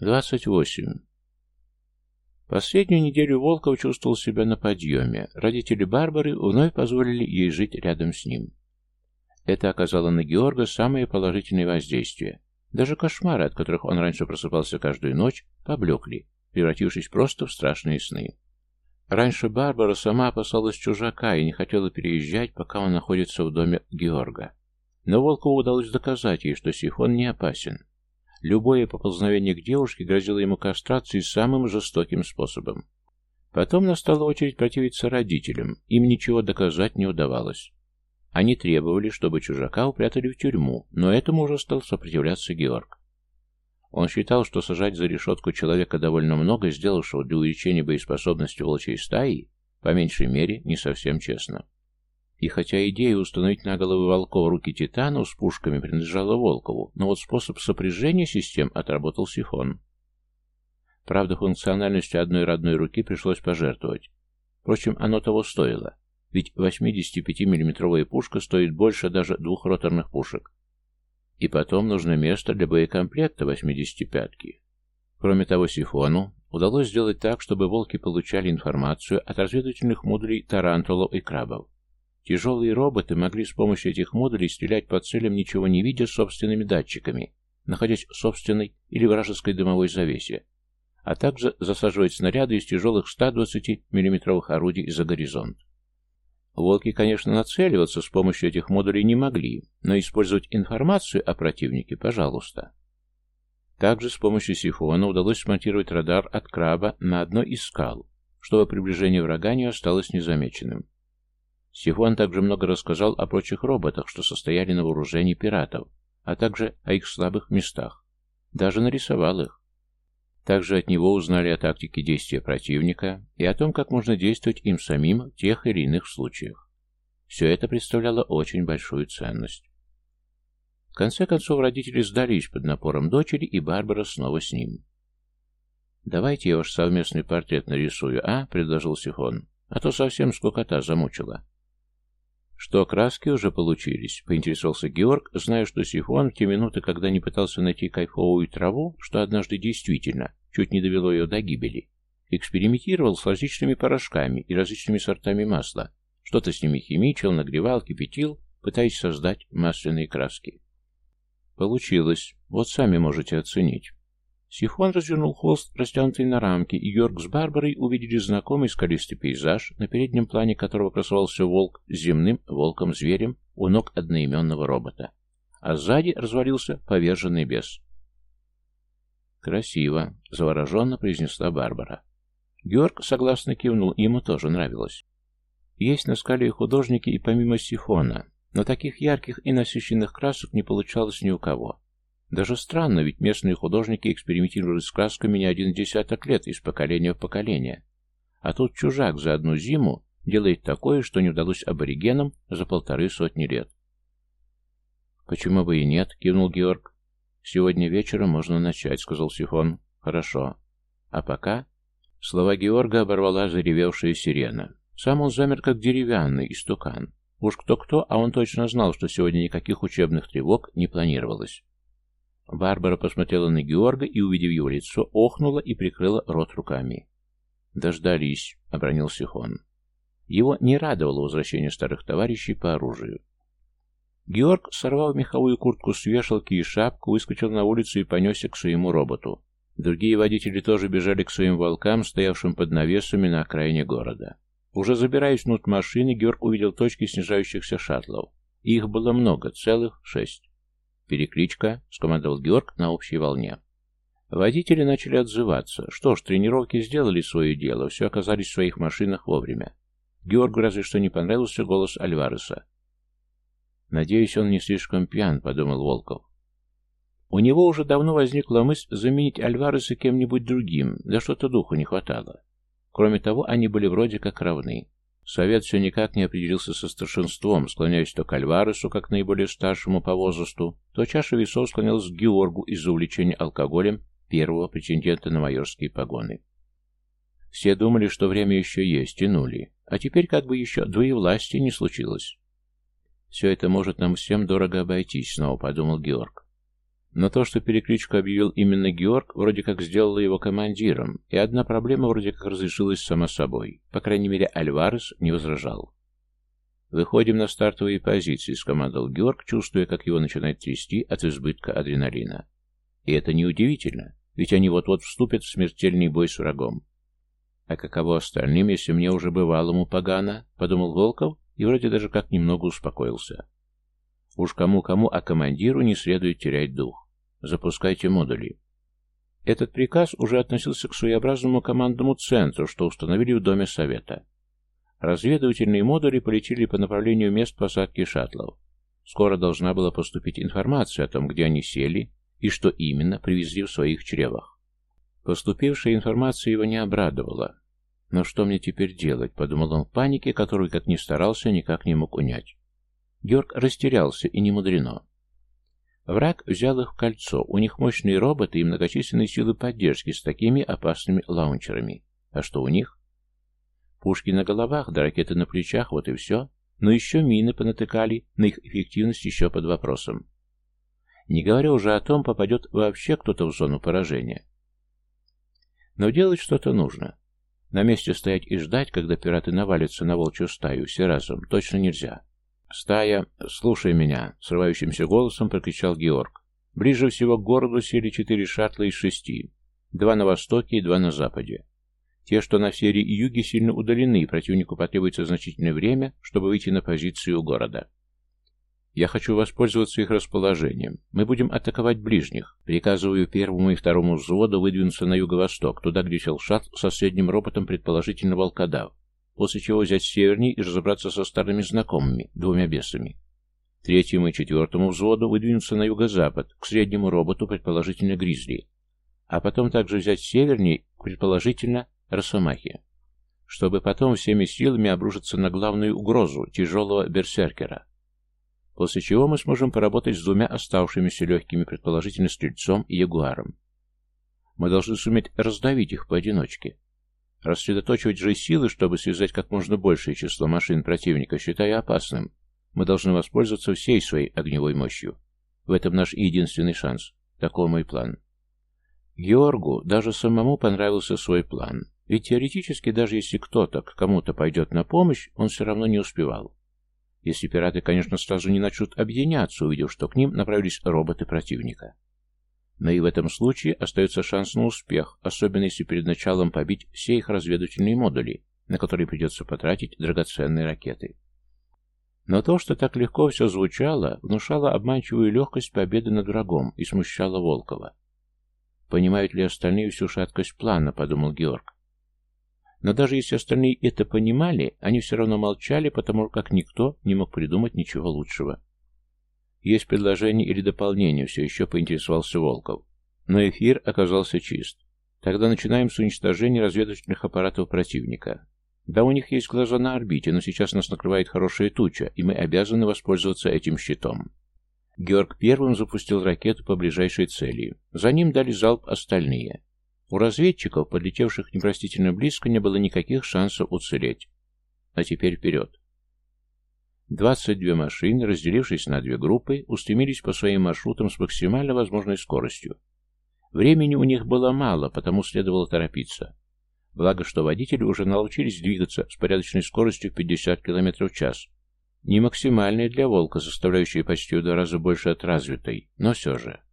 28. Последнюю неделю Волков чувствовал себя на подъеме. Родители Барбары вновь позволили ей жить рядом с ним. Это оказало на Георга самое положительное воздействие. Даже кошмары, от которых он раньше просыпался каждую ночь, поблекли, превратившись просто в страшные сны. Раньше Барбара сама опасалась чужака и не хотела переезжать, пока он находится в доме Георга. Но Волкову удалось доказать ей, что сифон не опасен. Любое поползновение к девушке грозило ему кастрацией самым жестоким способом. Потом настала очередь противиться родителям, им ничего доказать не удавалось. Они требовали, чтобы чужака упрятали в тюрьму, но этому уже стал сопротивляться Георг. Он считал, что сажать за решетку человека довольно много, сделавшего для увеличения боеспособности волчьей стаи, по меньшей мере, не совсем честно. И хотя идея установить на головы волков руки титанов с пушками принадлежала Волкову, но вот способ сопряжения систем отработал Сифон. Правда, функциональностью одной родной руки пришлось пожертвовать. Впрочем, оно того стоило, ведь 85 миллиметровая пушка стоит больше даже двух роторных пушек. И потом нужно место для боекомплекта 85-ки. Кроме того, Сифону удалось сделать так, чтобы волки получали информацию от разведывательных модулей тарантулов и крабов. Тяжелые роботы могли с помощью этих модулей стрелять по целям, ничего не видя собственными датчиками, находясь в собственной или вражеской дымовой завесе, а также засаживать снаряды из тяжелых 120 миллиметровых орудий за горизонт. Волки, конечно, нацеливаться с помощью этих модулей не могли, но использовать информацию о противнике, пожалуйста. Также с помощью сифона удалось смонтировать радар от краба на одной из скал, чтобы приближение врага не осталось незамеченным. Сифон также много рассказал о прочих роботах, что состояли на вооружении пиратов, а также о их слабых местах. Даже нарисовал их. Также от него узнали о тактике действия противника и о том, как можно действовать им самим в тех или иных случаях. Все это представляло очень большую ценность. В конце концов, родители сдались под напором дочери, и Барбара снова с ним. «Давайте я ваш совместный портрет нарисую, а?» — предложил Сифон. «А то совсем скукота замучила». «Что, краски уже получились?» — поинтересовался Георг, зная, что Сифон в те минуты, когда не пытался найти кайфовую траву, что однажды действительно чуть не довело ее до гибели, экспериментировал с различными порошками и различными сортами масла, что-то с ними химичил, нагревал, кипятил, пытаясь создать масляные краски. Получилось. Вот сами можете оценить. Сифон развернул холст, растянутый на рамке, и Георг с Барбарой увидели знакомый скалистый пейзаж, на переднем плане которого красовался волк с земным волком-зверем у ног одноименного робота. А сзади развалился поверженный бес. «Красиво», — завороженно произнесла Барбара. Георг согласно кивнул, ему тоже нравилось. Есть на скале художники и помимо сифона, но таких ярких и насыщенных красок не получалось ни у кого. Даже странно, ведь местные художники экспериментируют с красками не один десяток лет, из поколения в поколение. А тут чужак за одну зиму делает такое, что не удалось аборигенам за полторы сотни лет. «Почему бы и нет?» — кивнул Георг. «Сегодня вечером можно начать», — сказал Сифон. «Хорошо. А пока...» Слова Георга оборвала заревевшая сирена. Сам он замер, как деревянный истукан. Уж кто-кто, а он точно знал, что сегодня никаких учебных тревог не планировалось. Барбара посмотрела на Георга и, увидев его лицо, охнула и прикрыла рот руками. «Дождались», — обронил Сихон. Его не радовало возвращение старых товарищей по оружию. Георг, сорвал меховую куртку с вешалки и шапку, выскочил на улицу и понесся к своему роботу. Другие водители тоже бежали к своим волкам, стоявшим под навесами на окраине города. Уже забираясь внутрь машины, Георг увидел точки снижающихся шаттлов. их было много, целых шесть. «Перекличка», — скомандовал Георг на общей волне. Водители начали отзываться. Что ж, тренировки сделали свое дело, все оказались в своих машинах вовремя. Георгу разве что не понравился голос Альвареса. «Надеюсь, он не слишком пьян», — подумал Волков. У него уже давно возникла мысль заменить Альвареса кем-нибудь другим, да что-то духу не хватало. Кроме того, они были вроде как равны. Совет все никак не определился со старшинством, склоняясь то к Альваресу, как наиболее старшему по возрасту, то чаша весов склонялась к Георгу из-за увлечения алкоголем первого претендента на майорские погоны. Все думали, что время еще есть, тянули, а теперь как бы еще двоевластия не случилось. «Все это может нам всем дорого обойтись», — снова подумал Георг. Но то, что перекличку объявил именно Георг, вроде как сделало его командиром, и одна проблема вроде как разрешилась сама собой. По крайней мере, Альварес не возражал. «Выходим на стартовые позиции», — скомандовал Георг, чувствуя, как его начинает трясти от избытка адреналина. И это неудивительно, ведь они вот-вот вступят в смертельный бой с врагом. «А каково остальным, если мне уже бывалому погано?» — подумал Волков и вроде даже как немного успокоился. Уж кому-кому, а командиру не следует терять дух. Запускайте модули. Этот приказ уже относился к своеобразному командному центру, что установили в Доме Совета. Разведывательные модули полетели по направлению мест посадки шаттлов. Скоро должна была поступить информация о том, где они сели и что именно привезли в своих чревах. Поступившая информация его не обрадовала. «Но что мне теперь делать?» — подумал он в панике, которую, как ни старался, никак не мог унять. Георг растерялся, и не мудрено. Враг взял их в кольцо. У них мощные роботы и многочисленные силы поддержки с такими опасными лаунчерами. А что у них? Пушки на головах, да ракеты на плечах, вот и все. Но еще мины понатыкали, на их эффективность еще под вопросом. Не говоря уже о том, попадет вообще кто-то в зону поражения. Но делать что-то нужно. На месте стоять и ждать, когда пираты навалятся на волчью стаю все разом, точно нельзя. «Стая, слушай меня!» — срывающимся голосом прокричал Георг. Ближе всего к городу сели четыре шаттла из шести. Два на востоке и два на западе. Те, что на севере и юге, сильно удалены, и противнику потребуется значительное время, чтобы выйти на позицию города. Я хочу воспользоваться их расположением. Мы будем атаковать ближних. Приказываю первому и второму взводу выдвинуться на юго-восток, туда, где сел шаттл со средним роботом, предположительно волкодав после чего взять северней и разобраться со старыми знакомыми, двумя бесами. Третьему и четвертому взводу выдвинуться на юго-запад, к среднему роботу, предположительно Гризли, а потом также взять северней, предположительно Росомахи, чтобы потом всеми силами обрушиться на главную угрозу, тяжелого берсеркера. После чего мы сможем поработать с двумя оставшимися легкими, предположительно Стрельцом и Ягуаром. Мы должны суметь раздавить их поодиночке, Рассредоточивать же силы, чтобы связать как можно большее число машин противника, считаю опасным. Мы должны воспользоваться всей своей огневой мощью. В этом наш единственный шанс. Такой мой план. Георгу даже самому понравился свой план. Ведь теоретически, даже если кто-то к кому-то пойдет на помощь, он все равно не успевал. Если пираты, конечно, сразу не начнут объединяться, увидев, что к ним направились роботы противника. Но и в этом случае остается шанс на успех, особенно если перед началом побить все их разведывательные модули, на которые придется потратить драгоценные ракеты. Но то, что так легко все звучало, внушало обманчивую легкость победы над врагом и смущало Волкова. «Понимают ли остальные всю шаткость плана?» — подумал Георг. Но даже если остальные это понимали, они все равно молчали, потому как никто не мог придумать ничего лучшего. «Есть предложение или дополнение?» — все еще поинтересовался Волков. Но эфир оказался чист. Тогда начинаем с уничтожения разведывательных аппаратов противника. Да, у них есть глаза на орбите, но сейчас нас накрывает хорошая туча, и мы обязаны воспользоваться этим щитом. Георг первым запустил ракету по ближайшей цели. За ним дали залп остальные. У разведчиков, подлетевших непростительно близко, не было никаких шансов уцелеть. А теперь вперед. 22 машины, разделившись на две группы, устремились по своим маршрутам с максимально возможной скоростью. Времени у них было мало, потому следовало торопиться. Благо, что водители уже научились двигаться с порядочной скоростью в 50 км в час. Не максимальная для «Волка», составляющая почти в два раза больше от развитой, но все же.